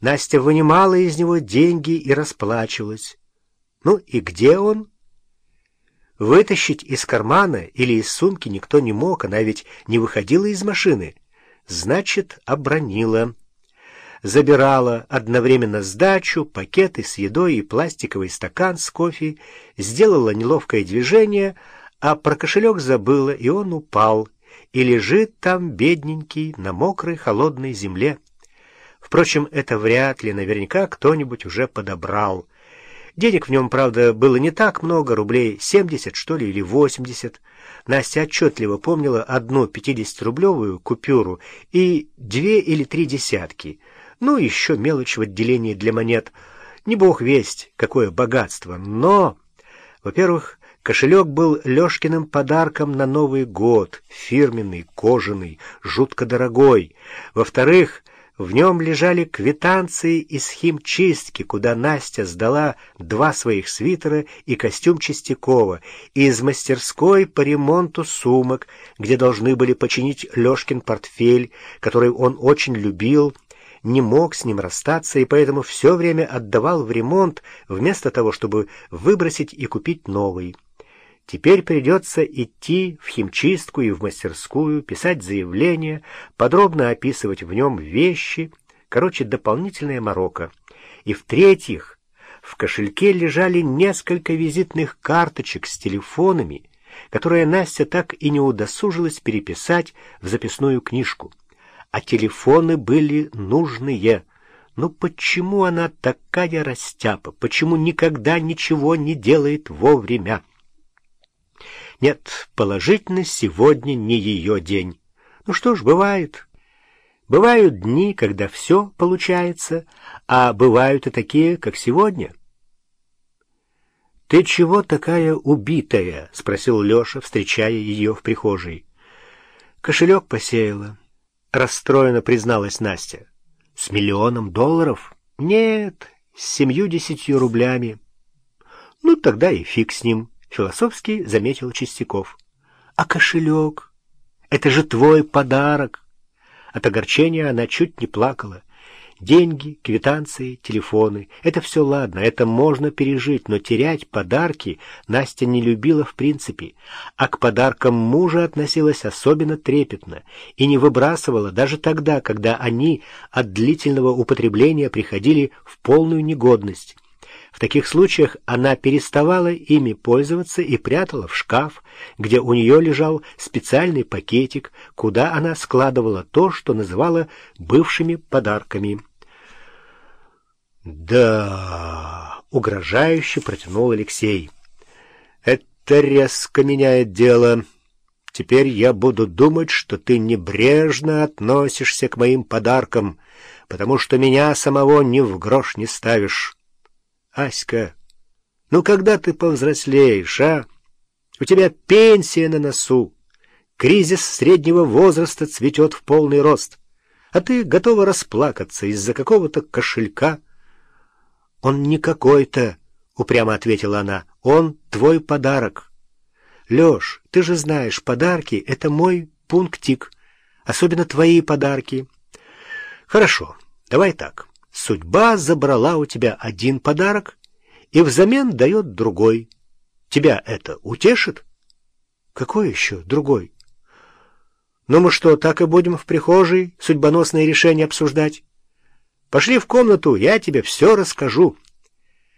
Настя вынимала из него деньги и расплачивалась. Ну и где он? Вытащить из кармана или из сумки никто не мог, она ведь не выходила из машины. Значит, обронила. Забирала одновременно сдачу, пакеты с едой и пластиковый стакан с кофе, сделала неловкое движение, а про кошелек забыла, и он упал, и лежит там бедненький на мокрой холодной земле. Впрочем, это вряд ли, наверняка кто-нибудь уже подобрал. Денег в нем, правда, было не так много, рублей 70, что ли, или 80. Настя отчетливо помнила одну 50-рублевую купюру и две или три десятки. Ну, еще мелочь в отделении для монет. Не бог весть, какое богатство. Но, во-первых, кошелек был Лешкиным подарком на Новый год, фирменный, кожаный, жутко дорогой. Во-вторых, в нем лежали квитанции из химчистки, куда Настя сдала два своих свитера и костюм Чистякова, и из мастерской по ремонту сумок, где должны были починить Лешкин портфель, который он очень любил, не мог с ним расстаться и поэтому все время отдавал в ремонт, вместо того, чтобы выбросить и купить новый. Теперь придется идти в химчистку и в мастерскую, писать заявление, подробно описывать в нем вещи, короче, дополнительная морока. И в-третьих, в кошельке лежали несколько визитных карточек с телефонами, которые Настя так и не удосужилась переписать в записную книжку. А телефоны были нужные. Но почему она такая растяпа? Почему никогда ничего не делает вовремя? Нет, положительно, сегодня не ее день. Ну что ж, бывает. Бывают дни, когда все получается, а бывают и такие, как сегодня. «Ты чего такая убитая?» — спросил Леша, встречая ее в прихожей. «Кошелек посеяла», — расстроенно призналась Настя. «С миллионом долларов?» «Нет, с семью-десятью рублями». «Ну, тогда и фиг с ним». — философски заметил Чистяков. «А кошелек? Это же твой подарок!» От огорчения она чуть не плакала. Деньги, квитанции, телефоны — это все ладно, это можно пережить, но терять подарки Настя не любила в принципе, а к подаркам мужа относилась особенно трепетно и не выбрасывала даже тогда, когда они от длительного употребления приходили в полную негодность. В таких случаях она переставала ими пользоваться и прятала в шкаф, где у нее лежал специальный пакетик, куда она складывала то, что называла бывшими подарками. «Да...» — угрожающе протянул Алексей. «Это резко меняет дело. Теперь я буду думать, что ты небрежно относишься к моим подаркам, потому что меня самого ни в грош не ставишь». Аська, ну когда ты повзрослеешь, а? У тебя пенсия на носу. Кризис среднего возраста цветет в полный рост. А ты готова расплакаться из-за какого-то кошелька. Он не какой-то, — упрямо ответила она. Он твой подарок. Леш, ты же знаешь, подарки — это мой пунктик. Особенно твои подарки. Хорошо, давай так. Судьба забрала у тебя один подарок и взамен дает другой. Тебя это утешит? Какой еще другой? Ну мы что, так и будем в прихожей судьбоносные решения обсуждать? Пошли в комнату, я тебе все расскажу.